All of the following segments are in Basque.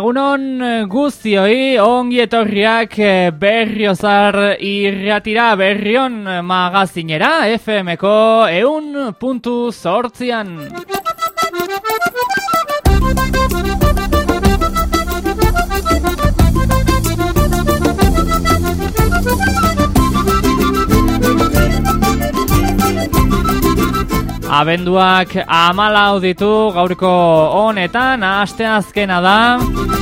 Egunon eh, guztioi ongi etorriak eh, berriozar irratira berrion magazinera FMko eun puntu sortzian. Abenduak amala ditu gaurko honetan, aste azkena da.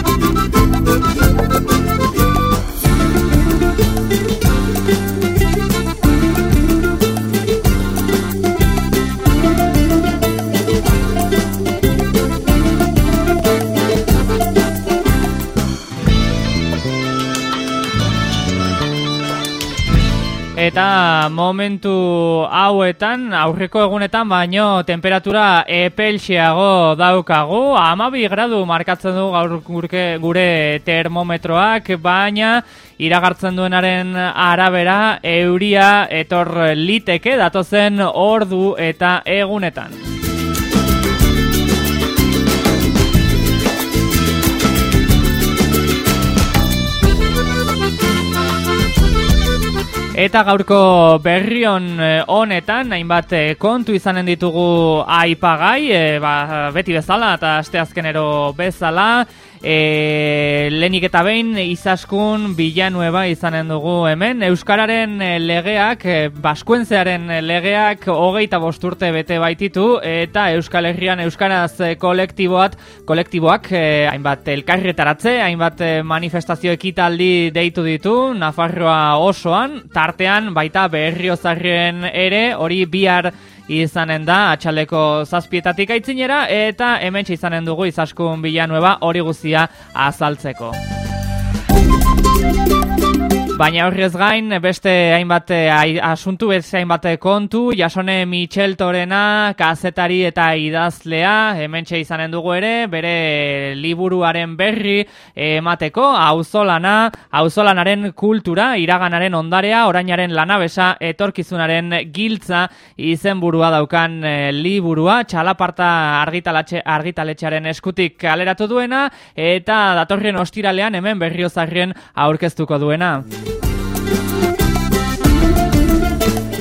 Eta momentu hauetan, aurreko egunetan, baino temperatura epelxeago daukagu. Amabi gradu markatzen du gaur gurke, gure termometroak, baina iragartzen duenaren arabera euria etor liteke datozen ordu eta egunetan. Eta gaurko berrion eh, honetan, hainbat eh, kontu izanen ditugu aipagai, e, ba, beti bezala eta asteazkenero bezala, e, lehenik eta behin izaskun bilanueba izanen dugu hemen. Euskararen e, legeak, e, baskuentzearen legeak hogeita bosturte bete baititu eta Euskal Herrian Euskaraz kolektiboat, kolektiboak e, hainbat elkarretaratze, hainbat manifestazio ekitaldi deitu ditu, Nafarroa osoan, tartean baita berriozarrien ere, hori bihar izanen da atxaleko zazpietatik aitzinera eta hemen izanen dugu izaskun bilanueba hori guzia azaltzeko. Baina horrez gain, beste hainbat eh, asuntu beste hainbat kontu, jasone Michel Torena, kazetari eta idazlea, hemen izanen dugu ere, bere liburuaren berri emateko, auzolana, auzolanaren kultura, iraganaren ondarea, orainaren lanabesa, etorkizunaren giltza, izenburua daukan liburua, txalaparta argitaletxearen eskutik aleratu duena, eta datorren ostiralean hemen berriozarrien aurkeztuko duena.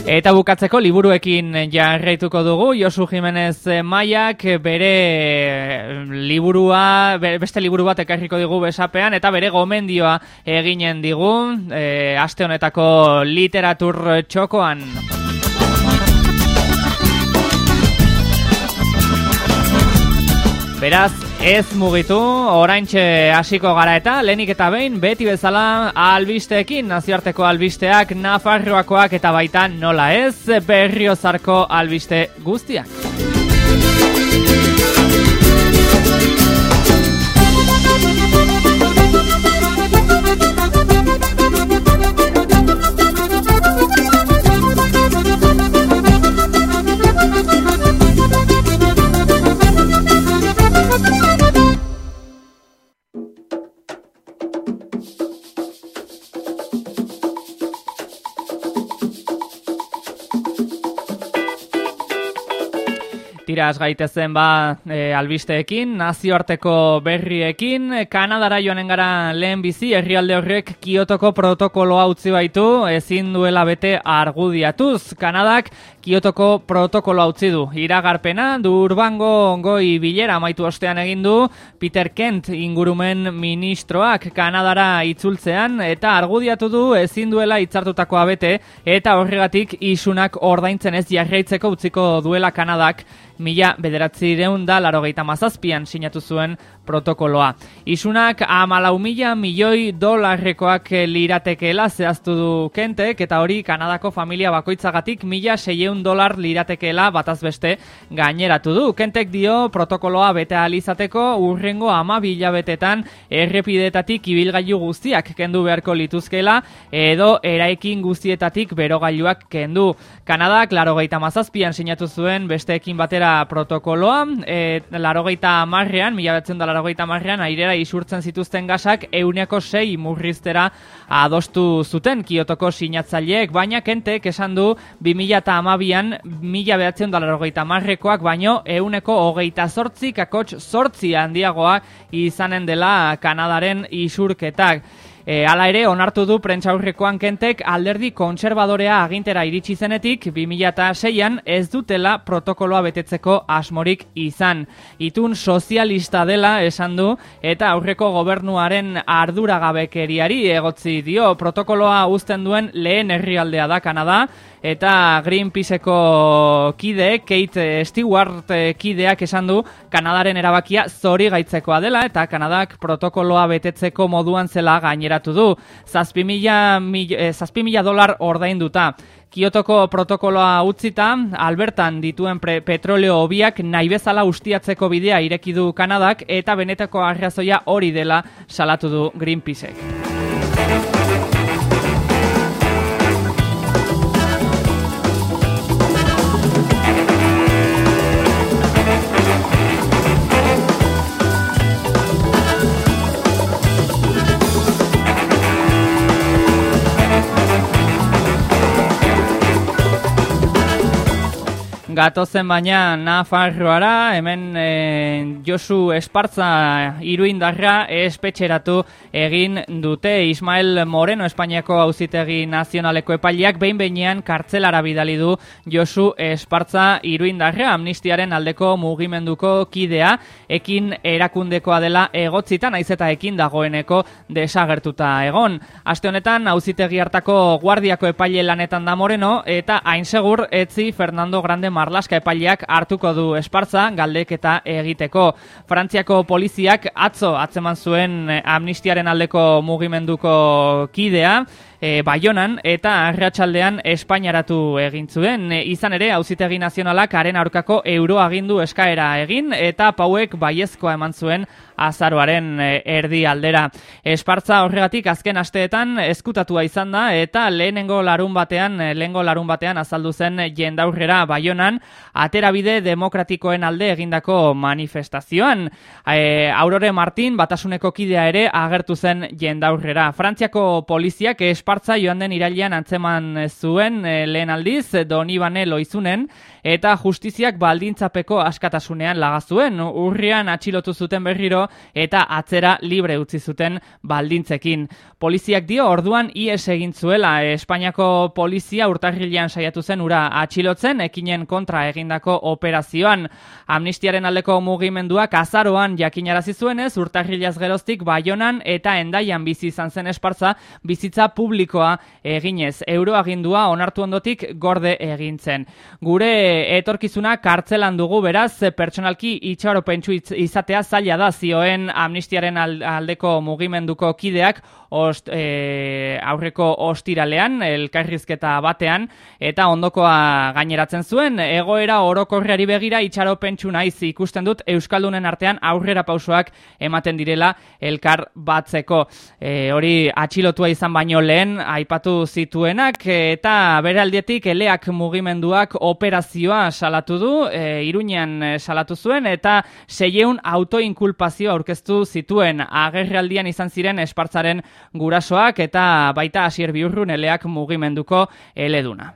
Eta bukatzeko liburuekin jarraituko dugu, Josu Jimenez Maiak bere liburua, beste liburu bat ekarriko digu besapean, eta bere gomendioa eginen digu, e, aste honetako literatur txokoan. Beraz, Ez mugitu, oraintxe hasiko gara eta lenik eta behin beti bezala albisteekin, nazioarteko albisteak, nafarroakoak eta baita nola ez berriozarko albiste guztiak. Tiraz gaitezen ba e, albisteekin, nazioarteko berriekin, Kanadara joanen gara lehen bizi, herrialde horrek Kiotoko protokoloa utzi baitu, ezin duela bete argudiatuz. Kanadak Kiotoko protokoloa utzi du. Iragarpena, du urbango goi bilera maitu ostean egin du, Peter Kent ingurumen ministroak Kanadara itzultzean, eta argudiatu du ezin duela itzartutakoa bete, eta horregatik isunak ordaintzen ez jarraitzeko utziko duela Kanadak, mila bederatzi deun da laro mazazpian sinatu zuen protokoloa. Isunak amalau mila milioi dolarrekoak liratekeela zehaztu du kentek eta hori Kanadako familia bakoitzagatik mila seieun dolar liratekeela bataz beste gaineratu du. Kentek dio protokoloa bete alizateko urrengo ama bilabetetan errepidetatik ibilgailu guztiak kendu beharko lituzkela edo eraikin guztietatik berogailuak kendu. Kanadak laro mazazpian sinatu zuen besteekin batera protokoloa, e, larogeita marrean, mila betzen da larogeita marrean, airera isurtzen zituzten gasak euneko sei murriztera adostu zuten kiotoko sinatzaileek, baina kentek esan du 2000 eta amabian mila behatzen dolar hogeita marrekoak, baino euneko hogeita sortzi kakotx sortzi handiagoa izanen dela Kanadaren isurketak. E, ala ere, onartu du prentsaurrekoan kentek alderdi kontserbadorea agintera iritsi zenetik 2006an ez dutela protokoloa betetzeko asmorik izan. Itun sozialista dela esan du eta aurreko gobernuaren arduragabekeriari egotzi dio protokoloa uzten duen lehen herrialdea da Kanada, eta Greenpeaceko kide, Kate Stewart eh, kideak esan du Kanadaren erabakia zori gaitzekoa dela eta Kanadak protokoloa betetzeko moduan zela gaineratu du. Zazpi mila, eh, dolar ordainduta. Kiotoko protokoloa utzita, Albertan dituen petroleo hobiak nahi bezala ustiatzeko bidea ireki du Kanadak eta benetako arrazoia hori dela salatu du Greenpeacek. Gatozen baina Nafarroara, hemen e, Josu Espartza iruindarra espetxeratu egin dute Ismael Moreno Espainiako auzitegi nazionaleko epaileak behin behinean kartzelara bidali du Josu Espartza iruindarra amnistiaren aldeko mugimenduko kidea ekin erakundekoa dela egotzita naiz eta ekin dagoeneko desagertuta egon. Aste honetan auzitegi hartako guardiako epaile lanetan da Moreno eta hain segur etzi Fernando Grande Mar Marlaska epaileak hartuko du espartza galdeketa egiteko. Frantziako poliziak atzo atzeman zuen eh, amnistiaren aldeko mugimenduko kidea, e, Baionan eta Arratsaldean Espainiaratu egin zuen. E, izan ere, Auzitegi Nazionalak haren aurkako euroagindu eskaera egin eta pauek baiezkoa eman zuen azaroaren e, erdi aldera. Espartza horregatik azken asteetan eskutatua izan da eta lehenengo larun batean, e, lehenengo larun batean azaldu zen jendaurrera Baionan aterabide demokratikoen alde egindako manifestazioan. E, Aurore Martin batasuneko kidea ere agertu zen jendaurrera. Frantziako poliziak es Espartza joan den irailean antzeman zuen e, lehen aldiz Donibane loizunen eta justiziak baldintzapeko askatasunean lagazuen urrian atxilotu zuten berriro eta atzera libre utzi zuten baldintzekin. Poliziak dio orduan IES egin zuela Espainiako polizia urtarrilean saiatu zen ura atxilotzen ekinen kontra egindako operazioan. Amnistiaren aldeko mugimenduak azaroan jakinarazi zuenez urtarrilaz geroztik baionan eta endaian bizi izan zen espartza bizitza publiko publikoa eginez. Euroagindua onartu ondotik gorde egintzen. Gure etorkizuna kartzelan dugu beraz, pertsonalki itxaropentsu izatea zaila da zioen amnistiaren aldeko mugimenduko kideak ost, e, aurreko ostiralean, elkarrizketa batean, eta ondokoa gaineratzen zuen, egoera orokorreari begira itxaropentsu naiz ikusten dut Euskaldunen artean aurrera pausoak ematen direla elkar batzeko. E, hori atxilotua izan baino lehen, aipatu zituenak eta bere aldietik eleak mugimenduak operazioa salatu du, e, iruñan e, salatu zuen eta seieun autoinkulpazio aurkeztu zituen agerraldian izan ziren espartzaren gurasoak eta baita hasier biurrun eleak mugimenduko eleduna.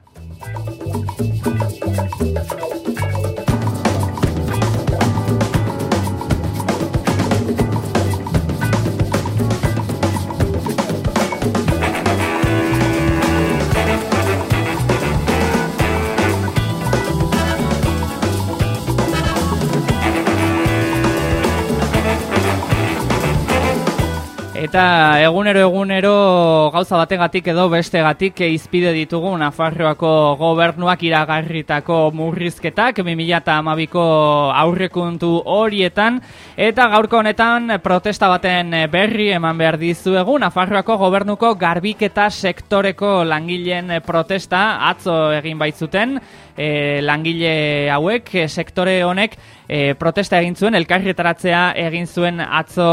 Eta egunero egunero gauza bategatik edo bestegatik izpide ditugu Nafarroako gobernuak iragarritako murrizketak 2012ko aurrekuntu horietan. Eta gaurko honetan protesta baten berri eman behar dizuegu Nafarroako gobernuko garbiketa sektoreko langileen protesta atzo egin baitzuten. E, langile hauek sektore honek e, protesta egin zuen elkarretaratzea egin zuen atzo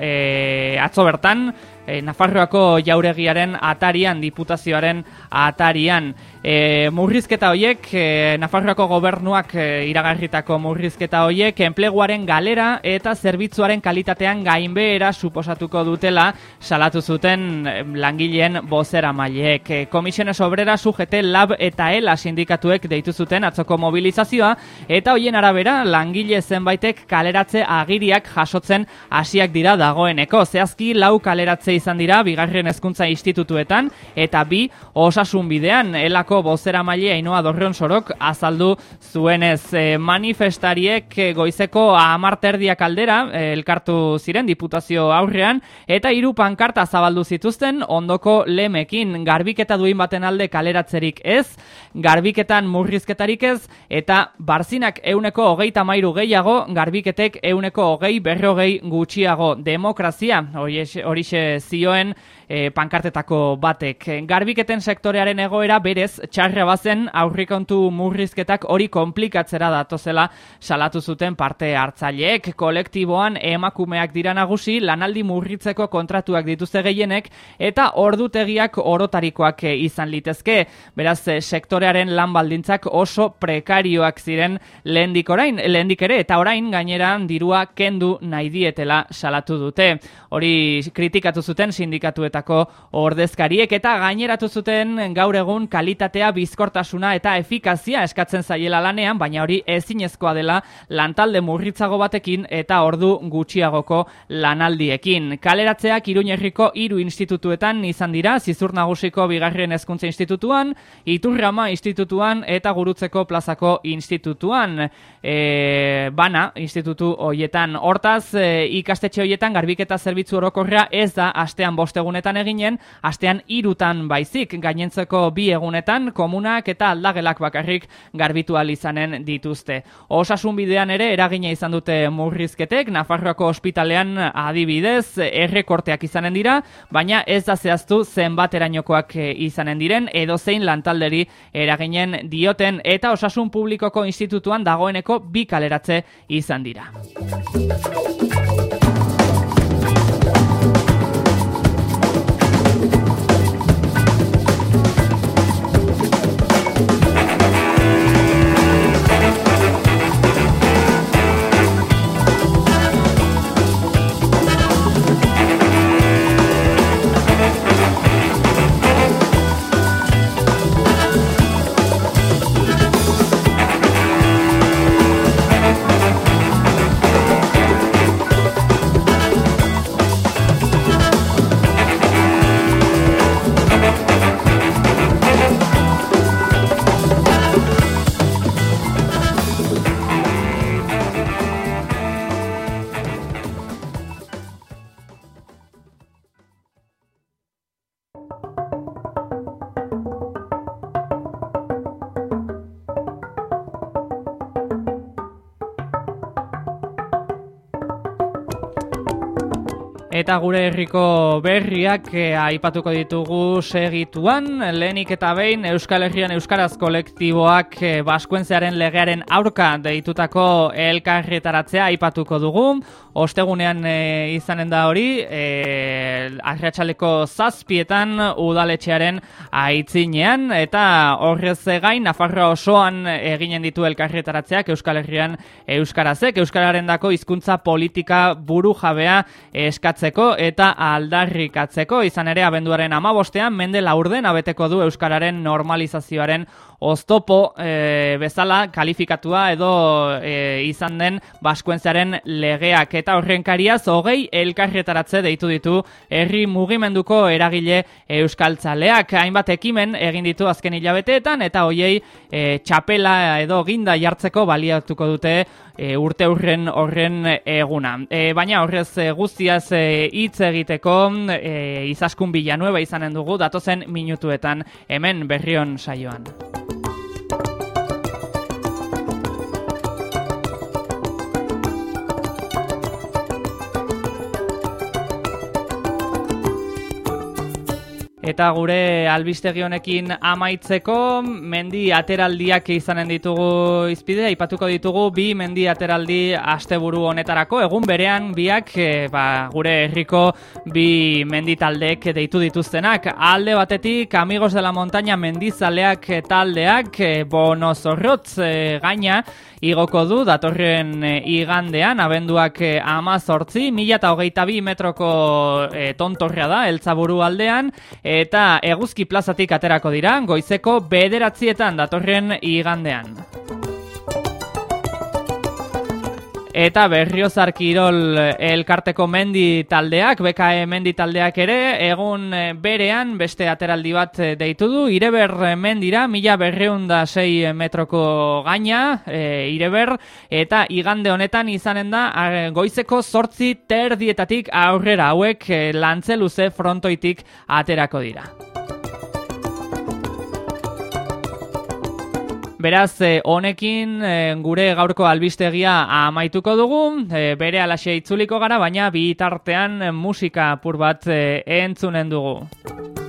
e, atzo bertan e, Nafarroako jauregiaren atarian, diputazioaren atarian. E, murrizketa hoiek, e, Nafarroako gobernuak e, iragarritako murrizketa hoiek, enpleguaren galera eta zerbitzuaren kalitatean gainbehera suposatuko dutela salatu zuten langileen bozera maileek. E, Komisiones Obrera sujete lab eta ela sindikatuek deitu zuten atzoko mobilizazioa eta hoien arabera langile zenbaitek kaleratze agiriak jasotzen hasiak dira dagoeneko. Zehazki lau kaleratze izan dira bigarren hezkuntza institutuetan eta bi osasun bidean elako bozera maile ainoa dorreon sorok azaldu zuenez. E, manifestariek e, goizeko amarterdiak aldera e, elkartu ziren diputazio aurrean eta hiru pankarta zabaldu zituzten ondoko lemekin. Garbiketa duin baten alde kaleratzerik ez, garbiketan murrizketarik ez eta barzinak euneko hogeita mairu gehiago, garbiketek euneko hogei berrogei gutxiago. Demokrazia, horixe zioen e, pankartetako batek. Garbiketen sektorearen egoera berez txarra bazen aurrikontu murrizketak hori komplikatzera datozela salatu zuten parte hartzaileek. Kolektiboan emakumeak dira nagusi lanaldi murritzeko kontratuak dituzte gehienek eta ordutegiak orotarikoak izan litezke. Beraz, sektorearen lan baldintzak oso prekarioak ziren lehendik orain, lehendik ere, eta orain gaineran dirua kendu nahi dietela salatu dute. Hori kritikatu zuten sindikatuetan ordezkariek eta gaineratu zuten gaur egun kalitatea bizkortasuna eta efikazia eskatzen zaiela lanean, baina hori ezinezkoa dela lantalde murritzago batekin eta ordu gutxiagoko lanaldiekin. Kaleratzeak Iruñerriko hiru institutuetan izan dira, Zizur Nagusiko Bigarren Hezkuntza Institutuan, Iturrama Institutuan eta Gurutzeko Plazako Institutuan. E, bana Institutu hoietan. Hortaz, e, ikastetxe hoietan garbiketa zerbitzu orokorra ez da astean bostegunetan egunetan eginen, astean irutan baizik, gainentzeko bi egunetan, komunak eta aldagelak bakarrik garbitu izanen dituzte. Osasun bidean ere, eragina izan dute murrizketek, Nafarroako ospitalean adibidez, errekorteak izanen dira, baina ez da zehaztu zenbat erainokoak izanen diren, edo zein lantalderi eraginen dioten, eta osasun publikoko institutuan dagoeneko bi kaleratze izan dira. Eta gure herriko berriak eh, aipatuko ditugu segituan, lehenik eta behin Euskal Herrian Euskaraz kolektiboak eh, Baskuentzearen legearen aurka deitutako elkarretaratzea aipatuko dugu. Ostegunean eh, izanen da hori, eh, arratsaleko zazpietan udaletxearen aitzinean, eta horrez gain, Nafarroa osoan eginen ditu elkarretaratzeak Euskal Herrian Euskarazek, Euskararen dako hizkuntza politika buru jabea eskatzen eta aldarrikatzeko. Izan ere abenduaren amabostean mende laurden abeteko du Euskararen normalizazioaren oztopo e, bezala kalifikatua edo e, izan den baskuentzearen legeak eta horrenkariaz hogei elkarretaratze deitu ditu herri mugimenduko eragile euskaltzaleak hainbat ekimen egin ditu azken hilabeteetan eta hoiei e, txapela edo ginda jartzeko baliatuko dute e, urte urren horren eguna. E, baina horrez guztiaz hitz egiteko e, izaskun bilanueba izanen dugu datozen minutuetan hemen berrion saioan. Eta gure albistegi honekin amaitzeko mendi ateraldiak izanen ditugu izpide, aipatuko ditugu bi mendi ateraldi asteburu honetarako, egun berean biak e, ba, gure herriko bi mendi taldeek deitu dituztenak. Alde batetik, Amigos de la Montaña mendizaleak taldeak, e, bono zorrotz e, gaina, igoko du datorren e, igandean, abenduak e, ama sortzi, mila eta hogeita bi metroko e, tontorrea da, eltzaburu aldean, eta eguzki plazatik aterako dira, goizeko bederatzietan datorren igandean. Eta berriozar kirol elkarteko mendi taldeak, BKE mendi taldeak ere, egun eh, berean beste ateraldi bat eh, deitu du, ireber mendira, mila berreunda sei metroko gaina, e, ireber, eta igande honetan izanen da, goizeko sortzi terdietatik aurrera. Hauek lantzeluze frontoitik aterako dira. Beraz, eh, honekin eh, gure gaurko albistegia amaituko dugu, eh, bere alaxe itzuliko gara, baina bi tartean musika pur bat entzunen dugu.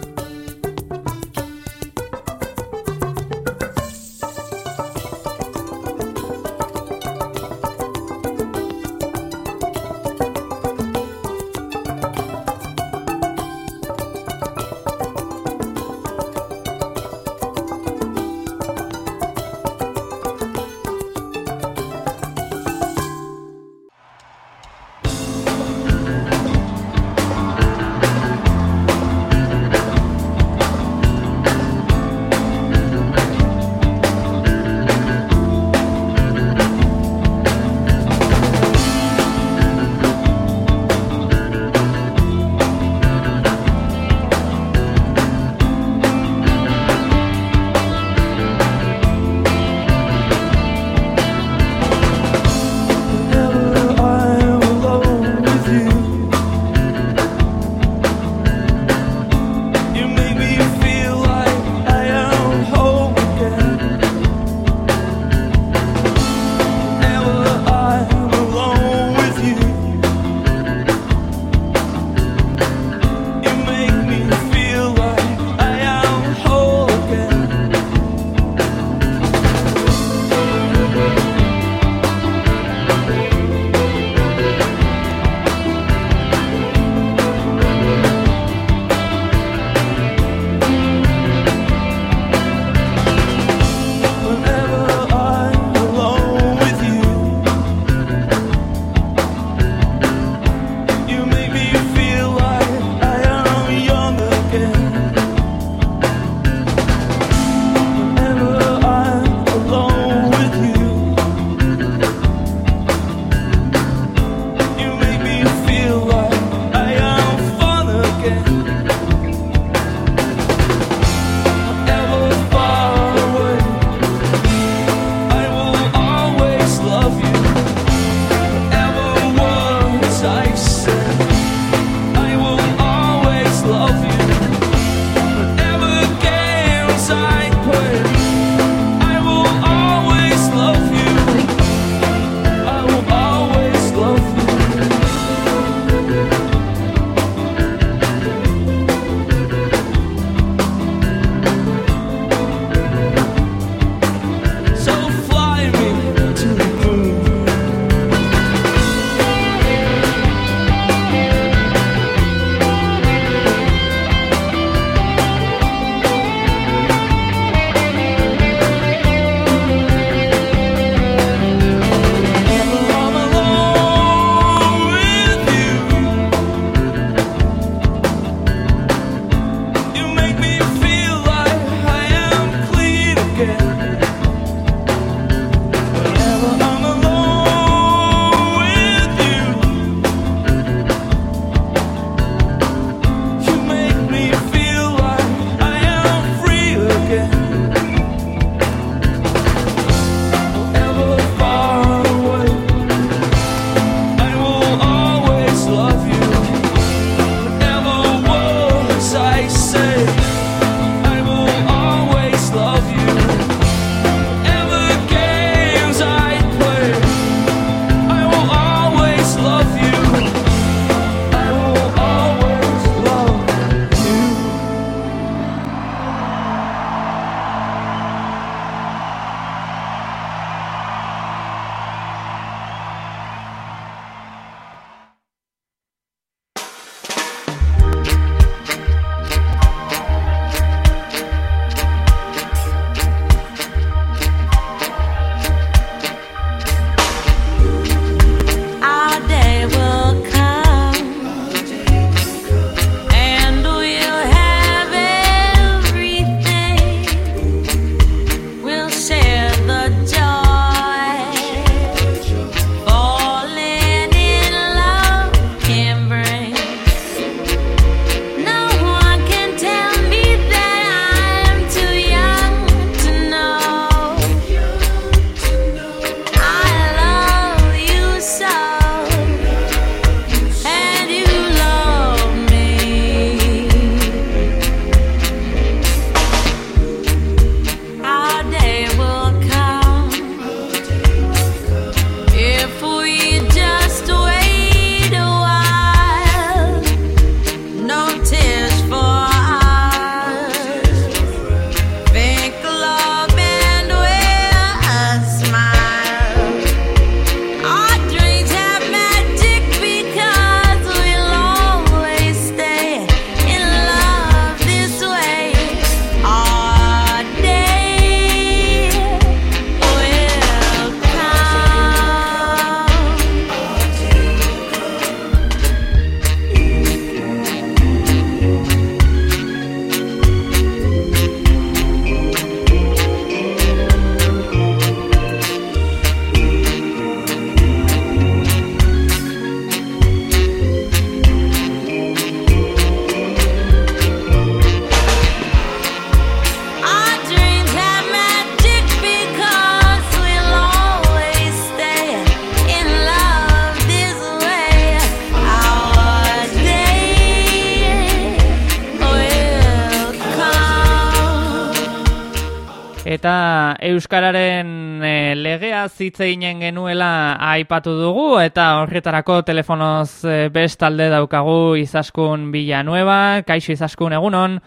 Eta Euskararen e, legea zitzeinen genuela aipatu dugu, eta horretarako telefonoz e, bestalde daukagu izaskun Villanueva, kaixo izaskun egunon.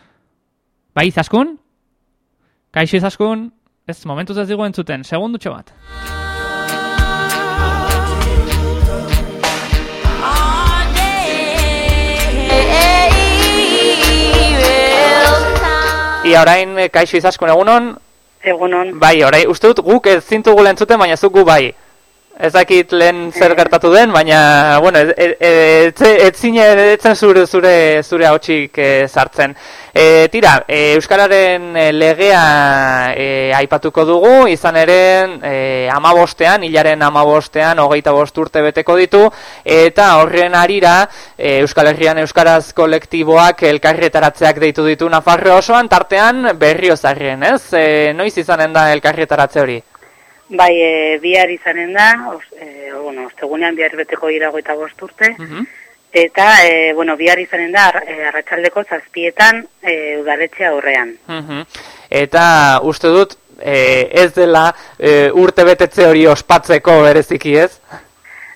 Bai izaskun? Kaixo izaskun? Ez, momentuz ez digu entzuten, segundutxo bat. Ia orain, kaixo izaskun egunon, Egunon. Bai, orai, uste dut guk ez zintugu lentzuten, baina zuk gu bai. Ez dakit lehen zer gertatu den, baina, bueno, ez, ez, zure, zure, zure hautsik e, sartzen. E, tira, e, Euskararen legea e, aipatuko dugu, izan ere, e, amabostean, hilaren amabostean, hogeita bost urte beteko ditu, eta horren arira, e, Euskal Herrian Euskaraz kolektiboak elkarretaratzeak deitu ditu Nafarro osoan, tartean berriozarrien, ez? E, noiz izanen da elkarretaratze hori? Bai, e, bihar izanen da, os, e, bueno, ostegunean bihar beteko iragoita bost urte, Mhm. eta, e, bueno, bihar izanen da, e, arratsaldeko zazpietan e, udaletxe aurrean. Mhm. Eta uste dut e, ez dela e, urte betetze hori ospatzeko bereziki ez?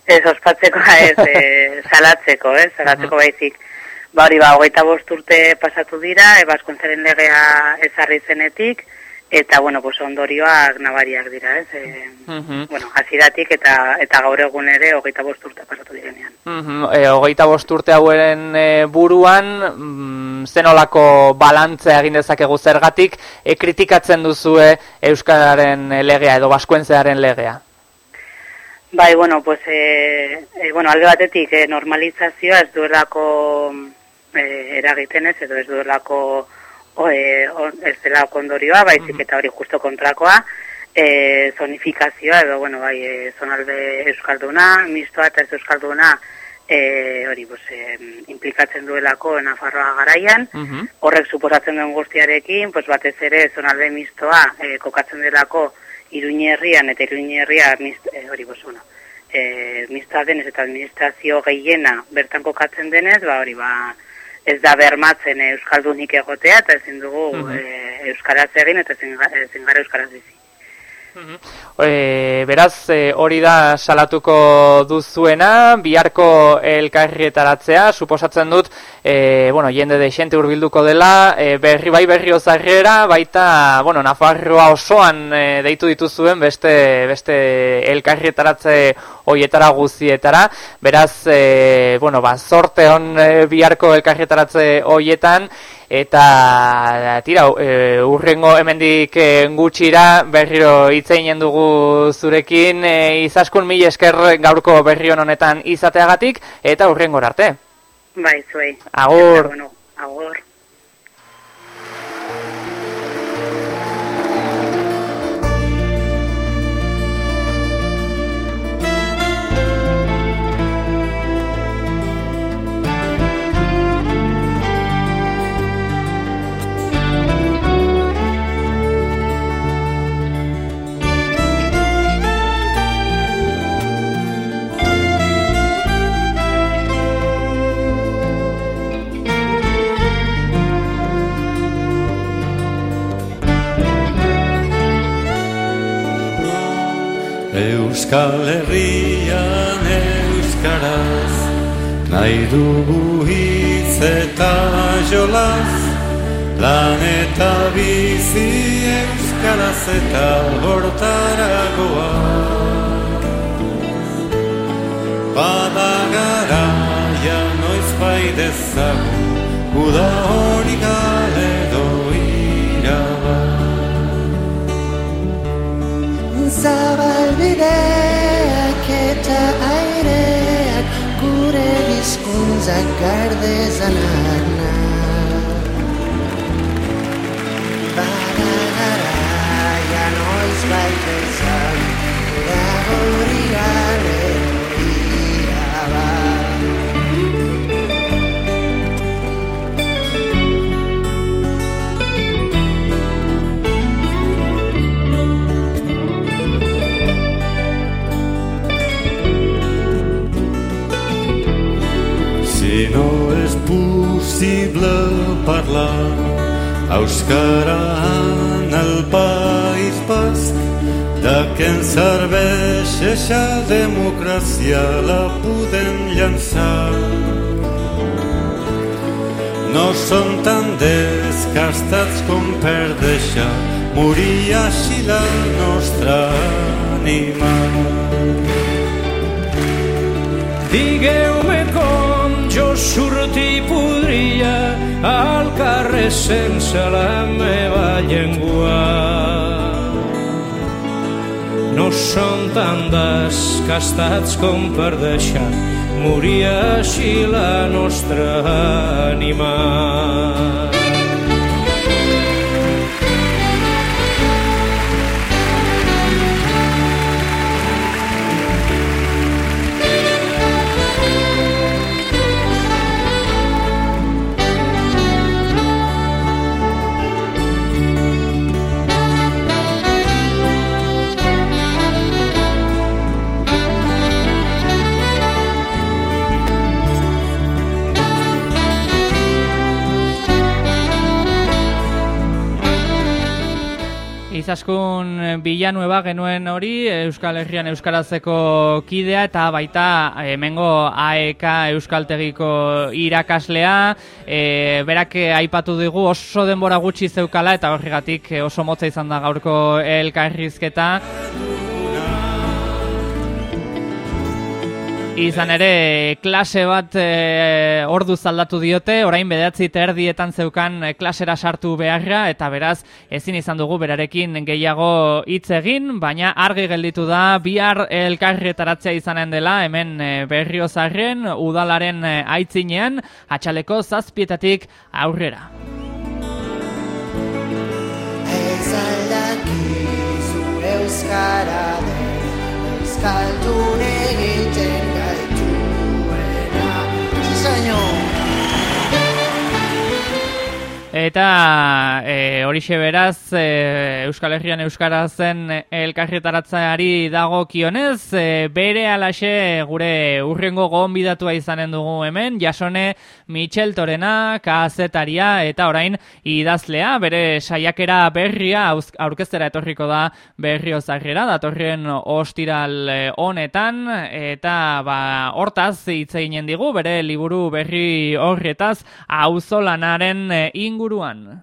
Ez ospatzeko, ez, e, salatzeko, ez, salatzeko baizik. Ba hori, ba, hogeita bost urte pasatu dira, e, baskuntzaren legea ezarri zenetik, eta, bueno, pues, ondorioak nabariak dira, ez, e, Mhm. bueno, hasieratik eta eta gaur egun ere hogeita bost urte pasatu direnean. Mhm. E, hogeita bost urte hauen e, buruan, mm, zenolako balantzea egin dezakegu zergatik, e, kritikatzen duzue Euskararen legea edo Baskuentzearen legea. Bai, bueno, pues, e, e, bueno, alde batetik e, normalizazioa ez duelako e, eragiten ez, edo ez duelako o, e, on, ez delako ondorioa, baizik eta hori justo kontrakoa, e, zonifikazioa, edo, bueno, bai, e, zonalde euskalduna, mistoa eta ez euskalduna, e, hori, pues, e, implikatzen duelako Nafarroa garaian, Mhm. horrek suposatzen duen guztiarekin, pues batez ere zonalde mistoa e, kokatzen delako Iruñi herrian eta Iruñi herria mist, e, hori bos, bueno, e, mistoa denez eta administrazio gehiena bertan kokatzen denez, ba hori ba ez da bermatzen euskaldunik egotea eta ezin dugu Mhm. e, euskaraz egin eta ezin gara euskaraz bizi. E, beraz, e, hori da salatuko duzuena, biharko elkarrietaratzea, suposatzen dut, e, bueno, jende de xente urbilduko dela, e, berri bai berri ozarrera, baita, bueno, Nafarroa osoan e, deitu dituzuen beste, beste elkarrietaratze hoietara guzietara, beraz, e, bueno, ba, sorte hon e, biharko elkarrietaratze hoietan, eta tira, e, urrengo hemendik e, gutxira berriro hitzeinen dugu zurekin e, izaskun mil esker gaurko berri honetan izateagatik eta urrengo arte. Bai, zuei. Agur. Eta, bueno, agur. Euskal Herrian Euskaraz Nahi dugu hitz eta jolaz. Lan eta bizi Euskaraz eta hortaragoa Bada garaia noiz baidezagun Uda hori gale Zabalbideak eta aireak gure bizkuntzak gardezan arna. Bada garaia noiz baitezan, da hori possible parlar Euskara en el país basc de què ens serveix eixa democràcia la podem llançar. No són tan descastats com per deixar morir així la nostra ànima. Digueu-me com sortir podria al carrer sense la meva llengua. No som tan descastats com per deixar morir així la nostra ànima. Izaskun Villanueva genuen hori Euskal Herrian Euskarazeko kidea eta baita hemengo AEK Euskaltegiko irakaslea. E, berak aipatu digu oso denbora gutxi zeukala eta horregatik oso motza izan da gaurko elkarrizketa Izan ere, klase bat e, ordu zaldatu diote, orain bederatzi terdietan zeukan e, klasera sartu beharra, eta beraz, ezin izan dugu berarekin gehiago hitz egin, baina argi gelditu da, bihar elkarretaratzea izanen dela, hemen e, berriozarren, udalaren aitzinean, atxaleko zazpietatik aurrera. Ez aldakizu euskara den, euskaldun egiten Eta e, horixe beraz, e, Euskal Herrian Euskarazen elkarretaratzeari dago kionez, e, bere alaxe gure urrengo gonbidatua izanen dugu hemen, jasone Michel Torena, kazetaria eta orain idazlea, bere saiakera berria aurkeztera etorriko da berrio zarrera, datorren ostiral honetan, eta ba, hortaz hitz eginen digu, bere liburu berri horretaz, auzolanaren e, inguruan.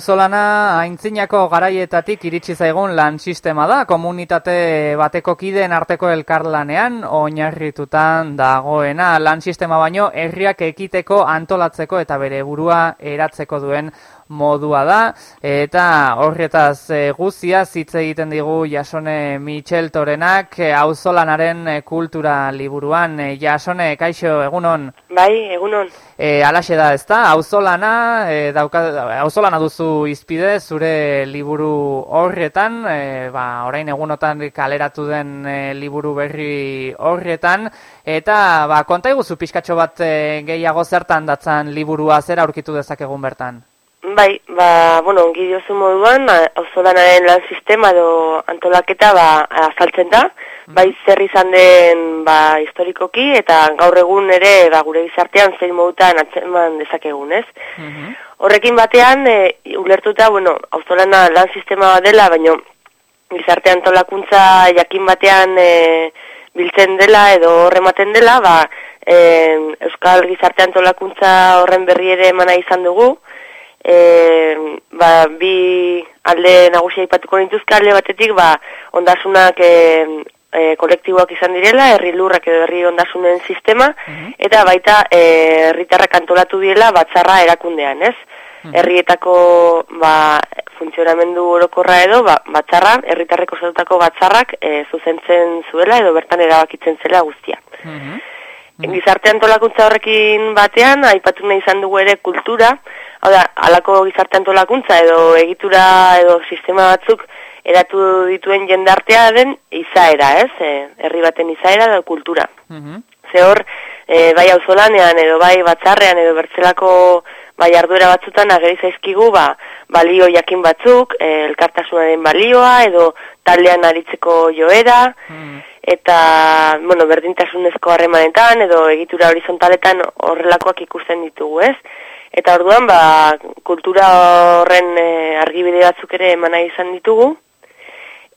Auzolana aintzinako garaietatik iritsi zaigun lan sistema da, komunitate bateko kideen arteko elkarlanean oinarritutan dagoena. Lan sistema baino herriak ekiteko antolatzeko eta bere burua eratzeko duen modua da. Eta horretaz e, guzia hitz egiten digu Jasone Michel Torenak e, auzolanaren e, kultura liburuan. Jasone kaixo egunon? Bai egunon. E, alaxe da, ezta? Auzolana, e, dauka, auzolana duzu izpide zure liburu horretan, e, ba, orain egunotan kaleratu den e, liburu berri horretan, eta ba, konta iguzu pixkatxo bat e, gehiago zertan datzan liburua zer aurkitu dezakegun bertan? Bai, ba, bueno, ongi diozu moduan, auzolanaren lan sistema edo antolaketa ba, azaltzen da, bai zer izan den ba, historikoki eta gaur egun ere ba, gure gizartean zein modutan atzeman dezakegun, ez? Horrekin batean, e, ulertuta, bueno, auzolana lan sistema dela, baino gizarte antolakuntza jakin batean e, biltzen dela edo horrematen dela, ba, e, Euskal Gizarte Antolakuntza horren berri ere emana izan dugu, e, ba, bi alde nagusia ipatuko nintuzka alde batetik, ba, ondasunak e, e, kolektiboak izan direla, herri lurrak edo herri ondasunen sistema, eta baita e, herritarrak antolatu direla batzarra erakundean, ez? Herrietako ba, funtzionamendu orokorra edo ba, batzarra, herritarreko osatutako batzarrak e, zuzentzen zuela edo bertan erabakitzen zela guztia. Gizarte antolakuntza horrekin batean, aipatu nahi izan dugu ere kultura, hau da, alako gizarte antolakuntza edo egitura edo sistema batzuk eratu dituen jendartea den izaera, ez? E, herri baten izaera edo kultura. Ze hor, e, bai auzolanean edo bai batzarrean edo bertzelako bai arduera batzutan ageri zaizkigu ba, balio jakin batzuk, e, elkartasunaren balioa edo taldean aritzeko joera, eta bueno, berdintasunezko harremanetan edo egitura horizontaletan horrelakoak ikusten ditugu, ez? Eta orduan, ba, kultura horren e, argibide batzuk ere emana izan ditugu.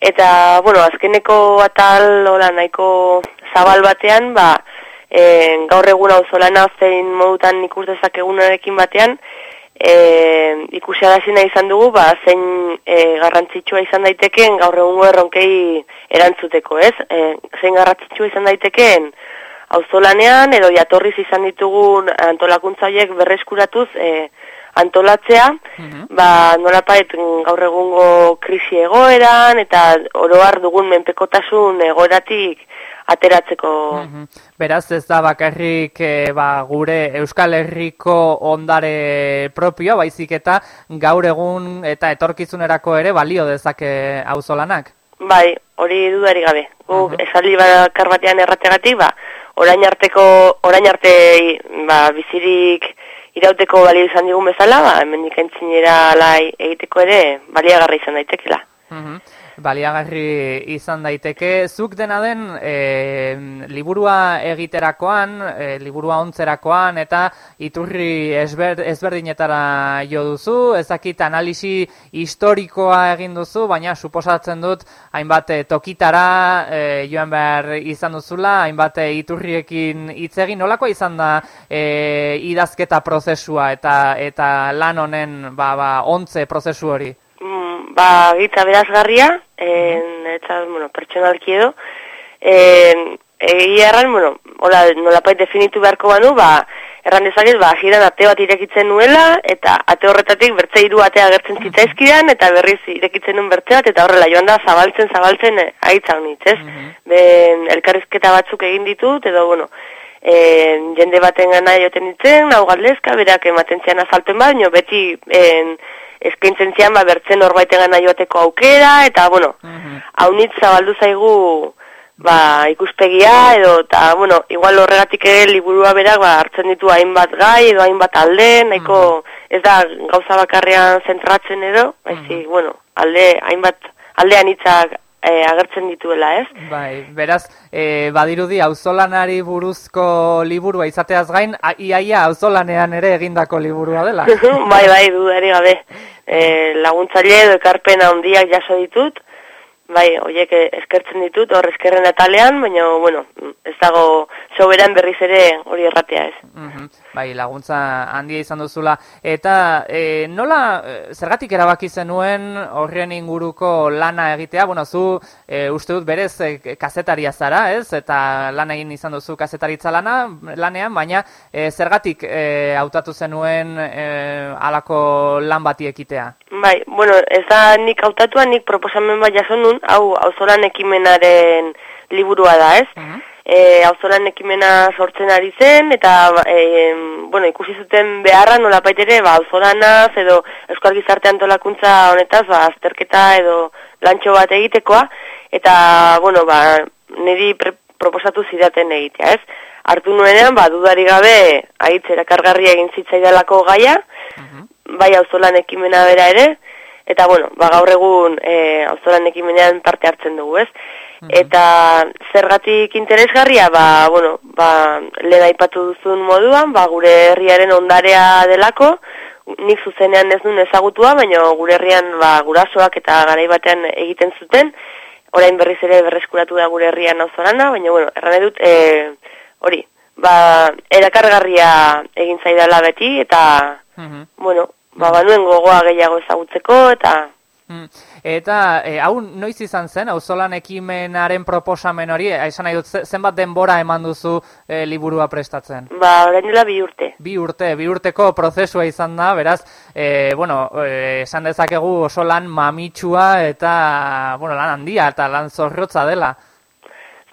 Eta, bueno, azkeneko atal, hola, nahiko zabal batean, ba, e, gaur egun hau zolana zein modutan ikus dezakegunarekin batean, e, ikusi nahi izan dugu, ba, zein e, garrantzitsua izan daitekeen gaur egun erronkei erantzuteko, ez? E, zein garrantzitsua izan daitekeen auzolanean edo jatorriz izan ditugun antolakuntza horiek berreskuratuz e, antolatzea, ba, nolapait gaur egungo krisi egoeran eta oroar dugun menpekotasun egoeratik ateratzeko. Beraz ez da bakarrik e, ba, gure Euskal Herriko ondare propioa, baizik eta gaur egun eta etorkizunerako ere balio dezake auzolanak. Bai, hori dudari gabe. Guk esaldi bakar batean errategatik, ba, orain arteko, orain arte ba, bizirik irauteko balio izan digun bezala, ba, hemen ikentzinera lai egiteko ere baliagarra izan daitekela. Baliagarri izan daiteke, zuk dena den e, liburua egiterakoan, e, liburua ontzerakoan, eta iturri ezber, ezberdinetara jo duzu, ezakit analisi historikoa egin duzu, baina suposatzen dut hainbat e, tokitara e, joan behar izan duzula, hainbat iturriekin hitz egin, nolako izan da e, idazketa prozesua eta eta lan honen ba, ba, ontze prozesu hori? Ba, gitza berazgarria, en, eta, bueno, pertsonalki edo, en, egia erran, bueno, hola, nolapait definitu beharko banu, ba, erran dezakez, ba, jiran ate bat irekitzen nuela, eta ate horretatik bertze hiru atea agertzen zitzaizkidan, eta berriz irekitzen nuen bertze bat, eta horrela joan da, zabaltzen, zabaltzen, eh, aitza honitz, ez? Ben, elkarrizketa batzuk egin ditut, edo, bueno, e, jende baten gana joten ditzen, hau galdezka, berak ematen zian azalpen bat, baino beti en, eskaintzen zian, ba, bertzen norbaiten joateko aukera, eta, bueno, haunitz zabaldu zaigu, ba, ikuspegia, edo, eta, bueno, igual horregatik ere liburua berak, ba, hartzen ditu hainbat gai, edo hainbat alde, nahiko, ez da, gauza bakarrean zentratzen edo, baizik, bueno, alde, hainbat, aldean hitzak e, agertzen dituela, ez? Bai, beraz, e, badirudi auzolanari buruzko liburua izateaz gain, iaia auzolanean ere egindako liburua dela. bai, bai, dudari gabe. E, laguntzaile edo ekarpen handiak jaso ditut, bai, hoiek eskertzen ditut, hor eskerren atalean, baina, bueno, ez dago soberan berriz ere hori erratea ez. Mhm. Bai, laguntza handia izan duzula. Eta e, nola, e, zergatik erabaki zenuen horren inguruko lana egitea? Bueno, zu e, uste dut berez e, kazetaria zara, ez? Eta lan egin izan duzu kazetaritza lana, lanean, baina e, zergatik hautatu zenuen e, alako lan bati ekitea? Bai, bueno, ez da nik hautatua, nik proposamen bat jaso nun, hau auzolan ekimenaren liburua da, ez? Mhm. E, auzolan ekimena sortzen ari zen, eta e, bueno, ikusi zuten beharra nola baitere, ba, auzolanaz edo Euskal Gizarte Antolakuntza honetaz, ba, azterketa edo lantxo bat egitekoa, eta, bueno, ba, niri pre proposatu zidaten egitea, ez? Hartu nuenean, ba, dudari gabe, ahitz erakargarria egin zitzaidalako gaia, bai auzolan ekimena bera ere, eta bueno, ba, gaur egun e, auzolan ekimenean parte hartzen dugu, ez? Eta zergatik interesgarria, ba, bueno, ba, lehen aipatu duzun moduan, ba, gure herriaren ondarea delako, nik zuzenean ez duen ezagutua, baina gure herrian ba, gurasoak eta garai batean egiten zuten, orain berriz ere berreskuratu da gure herrian auzolana, baina bueno, erran edut, e, hori, ba, erakargarria egin zaidala beti, eta, Mhm. bueno, ba, banuen gogoa gehiago ezagutzeko, eta Mm. Eta e, hau noiz izan zen, auzolan ekimenaren proposamen hori, e, esan nahi dut, ze- zenbat denbora eman duzu e, liburua prestatzen? ba, orain dela bi urte. Bi urte, bi urteko prozesua izan da, beraz, e, bueno, e, esan dezakegu oso lan mamitsua eta, bueno, lan handia eta lan zorrotza dela.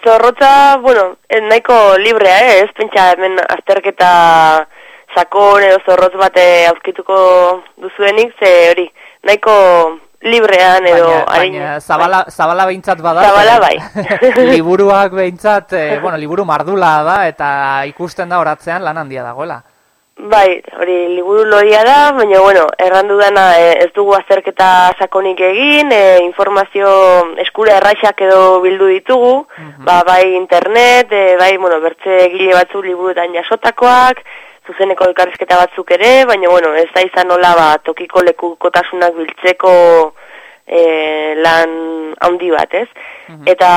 Zorrotza, bueno, nahiko librea, eh? ez pentsa hemen azterketa sakon edo zorrotz bate aurkituko duzuenik, ze hori, nahiko librean edo baina, harin- zabala, zabala behintzat bada. Zabala ze- bai. liburuak behintzat, e, bueno, liburu mardula da eta ikusten da horatzean lan handia dagoela. Bai, hori liburu loria da, baina bueno, errandu dana e, ez dugu azterketa sakonik egin, e, informazio eskura erraixak edo bildu ditugu, ba, bai internet, e, bai, bueno, bertze egile batzuk liburuetan jasotakoak, zuzeneko elkarrizketa batzuk ere, baina bueno, ez da izan nola ba, tokiko lekukotasunak biltzeko e, lan handi bat, ez? Eta,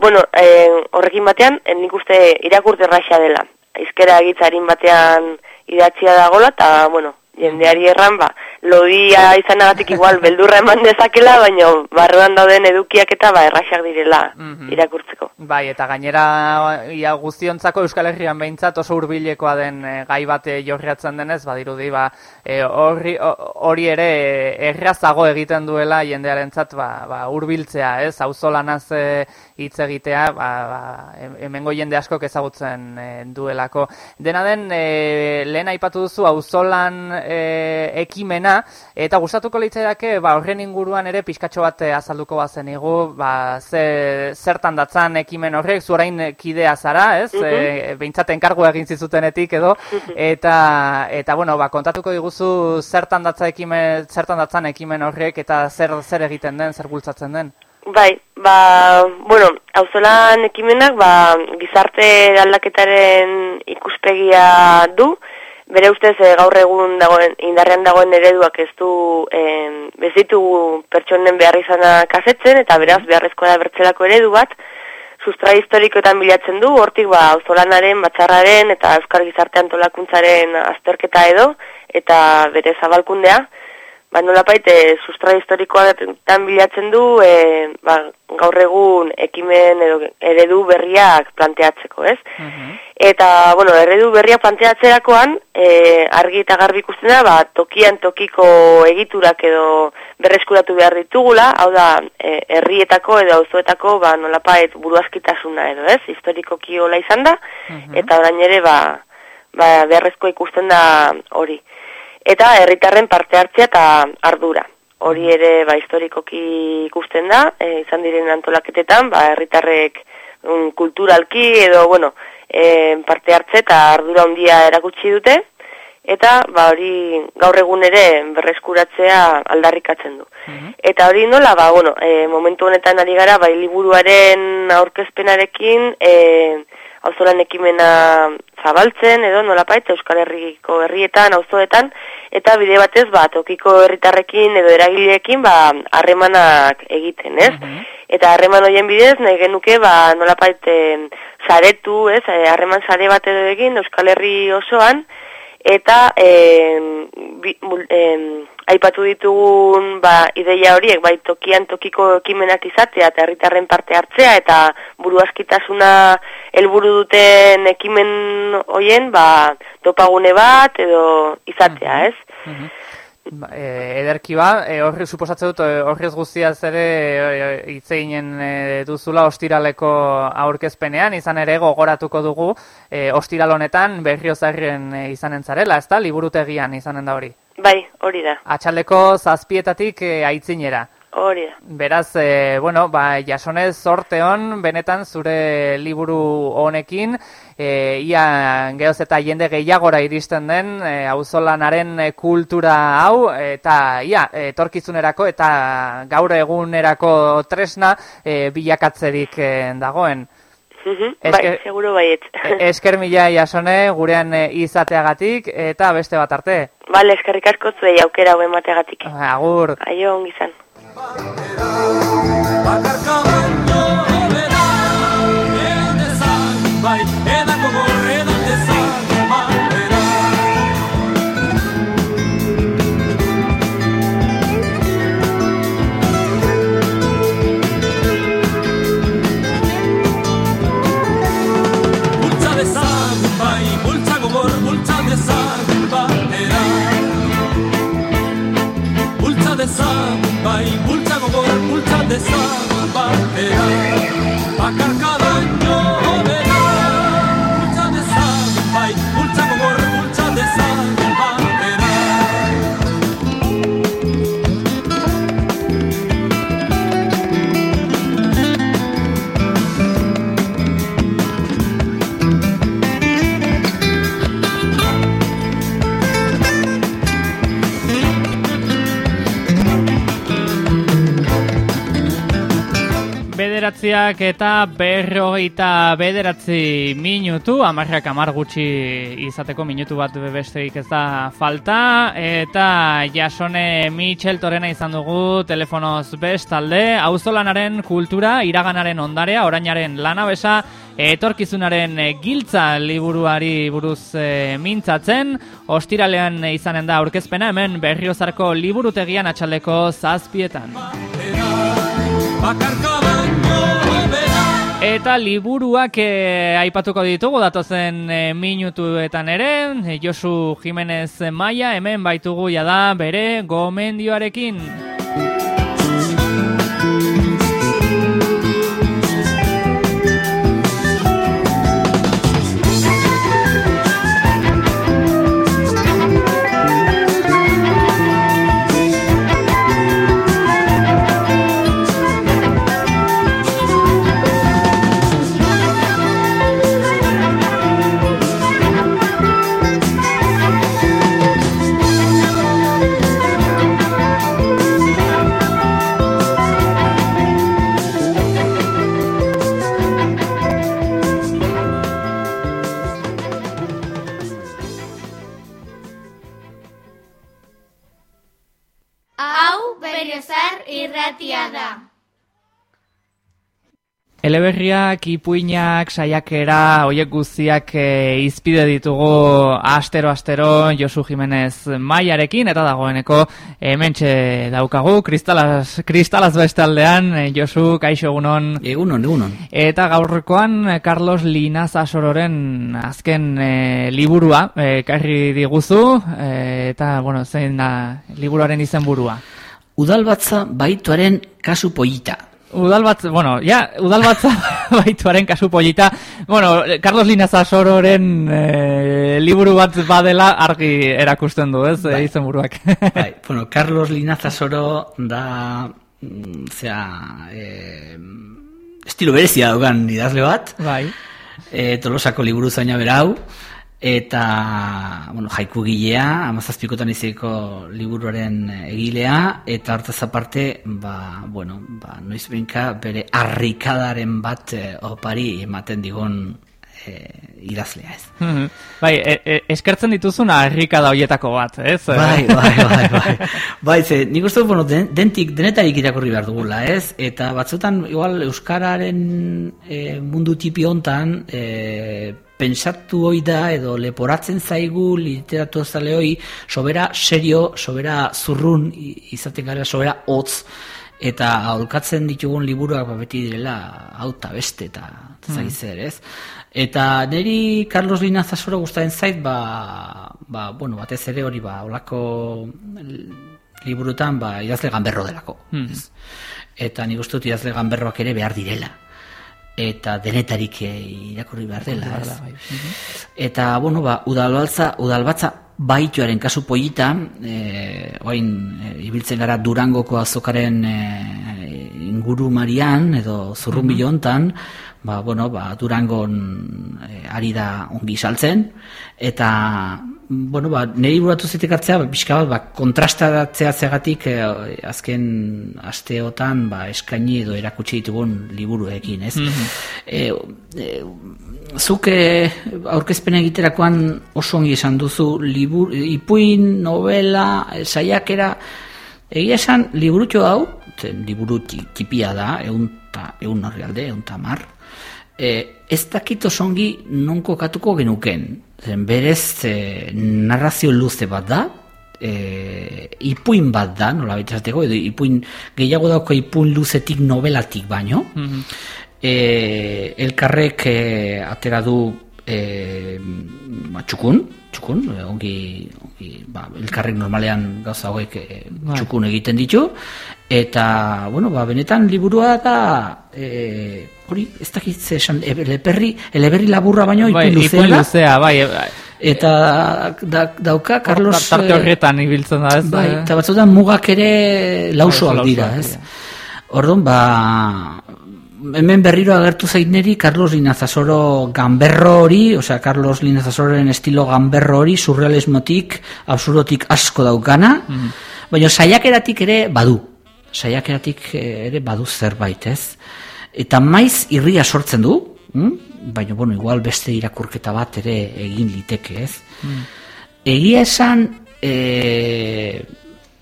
bueno, e, horrekin batean, e, nik uste irakurte erraixa dela. Izkera egitzarin batean idatzia dagola, eta, bueno, jendeari erran, ba, lodia izanagatik igual beldurra eman dezakela, baina barruan dauden edukiak eta ba, erraixak direla Mhm. irakurtzeko. Bai, eta gainera ia guztiontzako Euskal Herrian behintzat oso hurbilekoa den e, gai bate jorriatzen denez, badirudi ba, e, horri, ho- hori ere errazago egiten duela jendearentzat ba, ba, hurbiltzea, ez? Auzolanaz e, hitz egitea, ba, ba, hem- hemengo jende askok ezagutzen e, duelako. Dena den, e, lehen aipatu duzu auzolan e, ekimena, eta gustatuko litzaidake ba, horren inguruan ere pixkatxo bat azalduko bazenigu, ba, ze, zertan datzan ekimen horrek, zu orain kidea zara, ez? E, behintzat enkargu egin zizutenetik edo, eta, eta bueno, ba, kontatuko diguzu zertan datza ekimen, zertan datzan ekimen horrek, eta zer, zer egiten den, zer bultzatzen den. Bai, ba, bueno, auzolan ekimenak, ba, gizarte aldaketaren ikuspegia du, bere ustez eh, gaur egun dagoen, indarrean dagoen ereduak ez du, bezitu pertsonen behar izana kasetzen, eta beraz beharrezkoa da bertzelako eredu bat, sustra historikoetan bilatzen du, hortik ba, auzolanaren, batzarraren eta euskal gizarte antolakuntzaren azterketa edo, eta bere zabalkundea, ba, nolapait, e, sustra historikoetan bilatzen du, e, ba, gaur egun ekimen edo eredu berriak planteatzeko, ez? Eta, bueno, eredu berria planteatzerakoan, e, argi eta garbi ikusten da, ba, tokian tokiko egiturak edo berreskuratu behar ditugula, hau da, e, herrietako edo auzoetako, ba, nolapait buruazkitasuna edo, ez? Historikoki hola izan da, eta orain ere, ba, ba, beharrezko ikusten da hori. Eta herritarren parte hartzea eta ardura. Hori ere, ba, historikoki ikusten da, e, izan diren antolaketetan, ba, herritarrek mm, kulturalki edo, bueno, e, parte hartze eta ardura handia erakutsi dute, eta ba, hori gaur egun ere berreskuratzea aldarrikatzen du. Eta hori nola, ba, bueno, e, momentu honetan ari gara, bai liburuaren aurkezpenarekin, e, auzolan ekimena zabaltzen, edo nolapait, Euskal Herriko herrietan, auzoetan, eta bide batez, ba, tokiko herritarrekin edo eragileekin, ba, harremanak egiten, ez? Eta harreman hoien bidez, nahi genuke, ba, nolapait eh, saretu, ez, eh, harreman sare bat edo egin Euskal Herri osoan, eta eh, bi, aipatu ditugun ba, ideia horiek, bai tokian tokiko ekimenak izatea eta herritarren parte hartzea eta buruazkitasuna helburu duten ekimen hoien ba, topagune bat edo izatea, ez? Ba, e, ederki ba, e, horri suposatzen dut, e, horrez guztiaz ere e, hitz eginen e, duzula ostiraleko aurkezpenean, izan ere gogoratuko dugu e, ostiral honetan berriozarren e, izanen zarela, ez da, liburutegian izanen da hori. Bai, hori da, Atxaldeko zazpietatik e, aitzinera. Hori da. Beraz, e, bueno, ba, jasonez zorte hon, benetan zure liburu honekin, e, ia gehoz eta jende gehiagora iristen den, e, auzolanaren kultura hau, eta ia, etorkizunerako eta gaur egunerako tresna e, bilakatzerik e, dagoen. Mhm, Ez Bai, seguro baiet. Esker mila jasone gurean izateagatik eta beste bat arte. Bale, eskerrik asko zuei aukera hau emateagatik. Agur. Aio, ongi izan. Bultza dezan batera Bakarka daño Bederatziak eta berrogeita bederatzi minutu, amarrak amar gutxi izateko minutu bat besterik ez da falta, eta jasone Michel Torena izan dugu telefonoz bestalde, auzolanaren kultura, iraganaren ondarea, orainaren lanabesa, etorkizunaren giltza liburuari buruz e, mintzatzen, ostiralean izanen da aurkezpena hemen berriozarko liburutegian atxaldeko zazpietan. Bakarka Eta liburuak eh, aipatuko ditugu datozen eh, minutuetan ere, Josu Jimenez Maia hemen baitugu jada bere gomendioarekin. Irratia da. Eleberriak, ipuinak, saiakera, hoiek guztiak e, izpide ditugu astero-astero Josu Jimenez Maiarekin, eta dagoeneko hementxe daukagu, kristalaz, kristalaz bestaldean, e, Josu, kaixo egunon, Egunon, egunon. Eta gaurkoan eh, Carlos Linaz Asororen azken eh, liburua eh, ekarri diguzu eh, eta bueno, zein da liburuaren izenburua. Udalbatza baituaren kasu pollita. Udalbatz, bueno, ja, udalbatza baituaren kasu polita. Bueno, eh, Carlos Linaz Asororen eh, liburu bat badela argi erakusten du, ez, bai. izenburuak. Bai, bueno, Carlos Linaza Soro da, mm, zera, eh, estilo berezia daukan idazle bat, bai. e, tolosako liburu zaina berau, eta, bueno, jaiku gilea, amazazpikotan izeko liburuaren egilea, eta hortaz aparte, ba, bueno, ba, noiz bere harrikadaren bat eh, opari ematen digon idazlea ez. Mhm. bai, e, e, eskertzen dituzuna herrikada hoietako bat, ez? Bai, bai, bai, bai. bai, ze, nik uste bueno, den, dentik, denetarik irakurri behar dugula, ez? Eta batzutan, igual, Euskararen e, mundu tipi hontan, e, pensatu hoi da, edo leporatzen zaigu literatu zale hoi, sobera serio, sobera zurrun, izaten gara, sobera hotz, eta aholkatzen ditugun liburuak beti direla hau eta beste eta dakit zer, ez? Eta niri Carlos Lina Zasoro gustaren zait, ba, ba, bueno, batez ere hori ba, olako liburutan ba, idazle ganberro delako. Hmm. ez? Eta nik uste dut idazle ganberroak ere behar direla. Eta denetarik eh, irakurri behar dela. ez? bai. Eta, bueno, ba, udalbatza, udalbatza baituaren kasu polita, e, oain, e, ibiltzen gara Durangoko azokaren e, inguru marian, edo zurrumbilo hontan, ba, bueno, ba, Durangon e, ari da ongi saltzen, eta, bueno, ba, niri buratu zitek hartzea, ba, pixka bat, ba, kontrastatzea zegatik e, azken asteotan, ba, eskaini edo erakutsi ditugun liburuekin, ez? e, e, zuk e, aurkezpen egiterakoan oso ongi esan duzu libur, ipuin, novela, e, saiakera, egia esan liburutxo hau, liburu ti- tipia da, egun, ta, egun horri alde, egun tamar, e, ez dakit oso ongi non kokatuko genuken. Zen berez e, narrazio luze bat da, e, ipuin bat da, nola esateko, edo ipuin gehiago dauko ipuin luzetik novelatik baino, e, elkarrek e, atera du e, ba, txukun, txukun, ongi, ongi ba, elkarrek normalean gauza hauek e, txukun egiten ditu, eta, bueno, ba, benetan liburua da, e, hori, ez dakit esan, eleberri, eleberri laburra baino Bai, ipuin luzea ipuin luzea, bai. e, eta da, dauka Carlos... Tarte eh, horretan ibiltzen da, ez? Bai, eta batzutan mugak ere lausoak Bai, dira, ez? Orduan, ba, hemen berriro agertu zaitneri Carlos Linazasoro gamberro hori, osea, Carlos Linazasororen estilo gamberro hori, surrealismotik, absurdotik asko daukana, baina saiakeratik ere badu. Saiakeratik eh, ere badu zerbait, ez? Eta maiz irria sortzen du, hm? baina, bueno, igual beste irakurketa bat ere egin liteke, ez? Egia esan, e,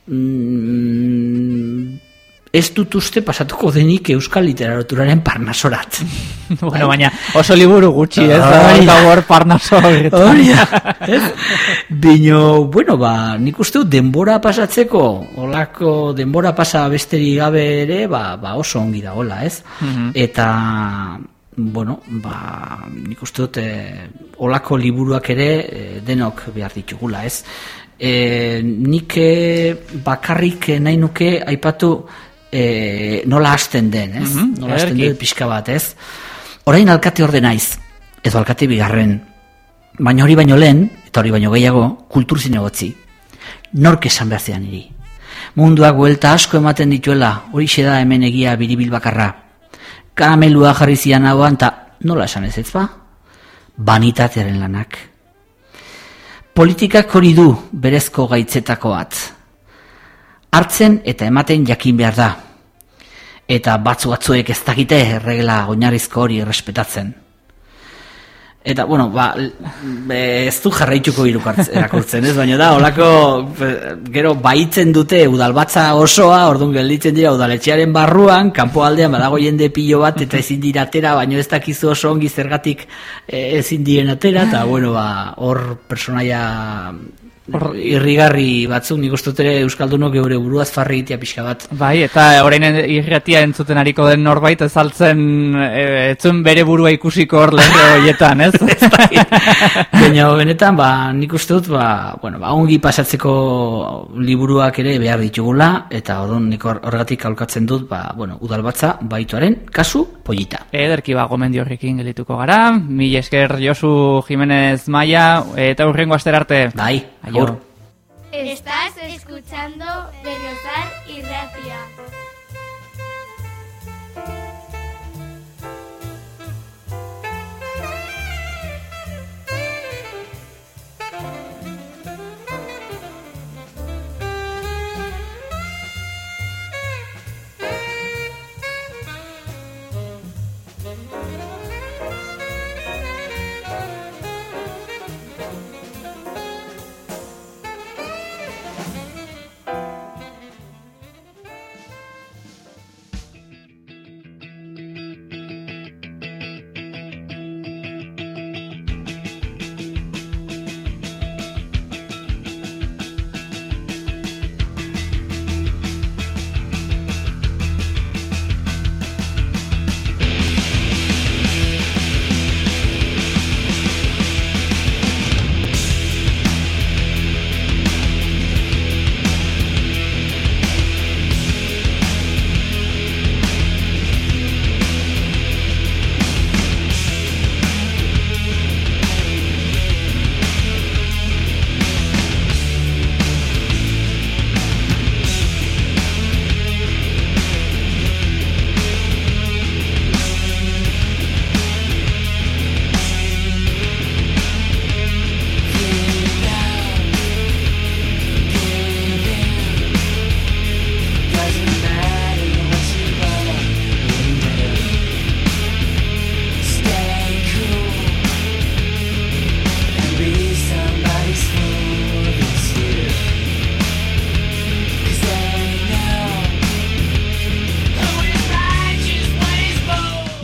mm, ez dut uste pasatuko denik euskal literaturaren parnasorat. bueno, baina oso liburu gutxi, ez? Ai. Eta hor parnaso. Hori da? Bino, bueno, ba, nik uste dut denbora pasatzeko, olako denbora pasa besterik gabe ere, ba, ba oso ongi da, hola, ez? Mhm. Eta, bueno, ba, nik uste dut, e, olako liburuak ere e, denok behar ditugula, ez? E, nik bakarrik eh, nahi nuke aipatu e, nola hasten den, ez? Mhm, nola hasten den pixka bat, ez? Orain alkate orde naiz, edo alkate bigarren, baina hori baino lehen, eta hori baino gehiago, kultur zinegotzi. Nork esan behar zidan niri. Munduak buelta asko ematen dituela, hori da hemen egia biribil bakarra. Karamelua jarri zian hauan, eta nola esan ez ez ba? Banitatearen lanak. Politikak hori du berezko gaitzetako bat. Hartzen eta ematen jakin behar da. Eta batzu batzuek ez dakite erregela oinarrizko hori errespetatzen. Eta, bueno, ba, ez du jarraituko irukartz- erakurtzen, ez? Baina da, olako, gero, baitzen dute udalbatza osoa, orduan gelditzen dira udaletxearen barruan, kanpo aldean badago jende pilo bat, eta ezin dira atera, baina ez dakizu oso ongi zergatik e, ezin diren atera, eta, bueno, ba, hor personaia irrigarri batzuk, nik uste ere Euskaldunok geure buruaz farri egitea pixka bat. Bai, eta orain irratia entzuten ariko den norbait ezaltzen e, etzuen bere burua ikusiko hor lehre horietan, ez? Baina benetan, ba, nik uste dut, ba, bueno, ba, ongi pasatzeko liburuak ere behar ditugula, eta orduan nik hor- horregatik aholkatzen dut, ba, bueno, udalbatza baituaren kasu pollita. Ederki ba, gomendio horrekin gelituko gara. Mil esker Josu Jimenez Maia, eta hurrengo aster arte. Bai, Estás escuchando Bellozar y Racia.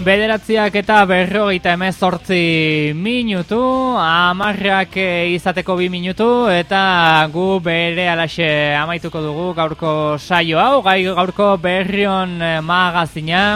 Bederatziak eta berrogeita emezortzi minutu, amarrak izateko bi minutu, eta gu bere alaxe amaituko dugu gaurko saio hau, gaurko berrion magazina.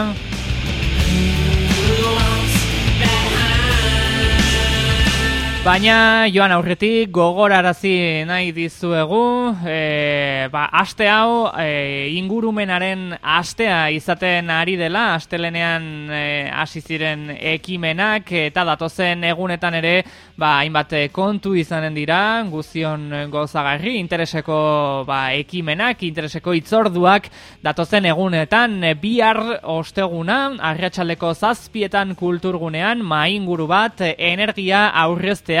Baina joan aurretik gogorarazi nahi dizuegu, e, ba, aste hau e, ingurumenaren astea izaten ari dela, astelenean e, hasi ziren ekimenak eta datozen egunetan ere ba, hainbat kontu izanen dira, guzion gozagarri, intereseko ba, ekimenak, intereseko itzorduak datozen egunetan, e, bihar osteguna, arratsaleko zazpietan kulturgunean, ma inguru bat, energia aurreztea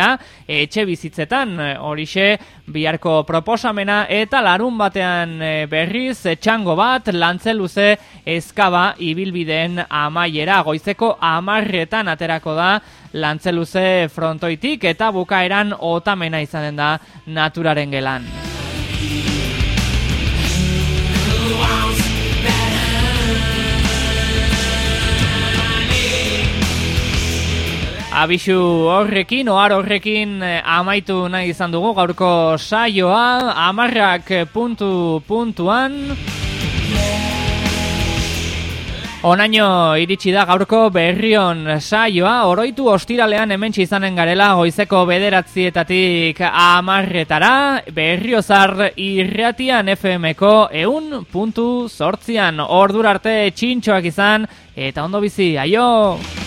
etxe bizitzetan horixe biharko proposamena eta larun batean e, berriz txango bat lantzeluze eskaba ibilbideen amaiera goizeko amarretan aterako da lantzeluze frontoitik eta bukaeran otamena izanen da naturaren gelan. Abisu horrekin, ohar horrekin eh, amaitu nahi izan dugu gaurko saioa, amarrak puntu puntuan. Onaino iritsi da gaurko berrion saioa, oroitu ostiralean hementsi izanen garela goizeko bederatzietatik amarretara, berriozar irratian FM-ko eun puntu sortzian, ordur arte txintxoak izan, eta ondo bizi, aio!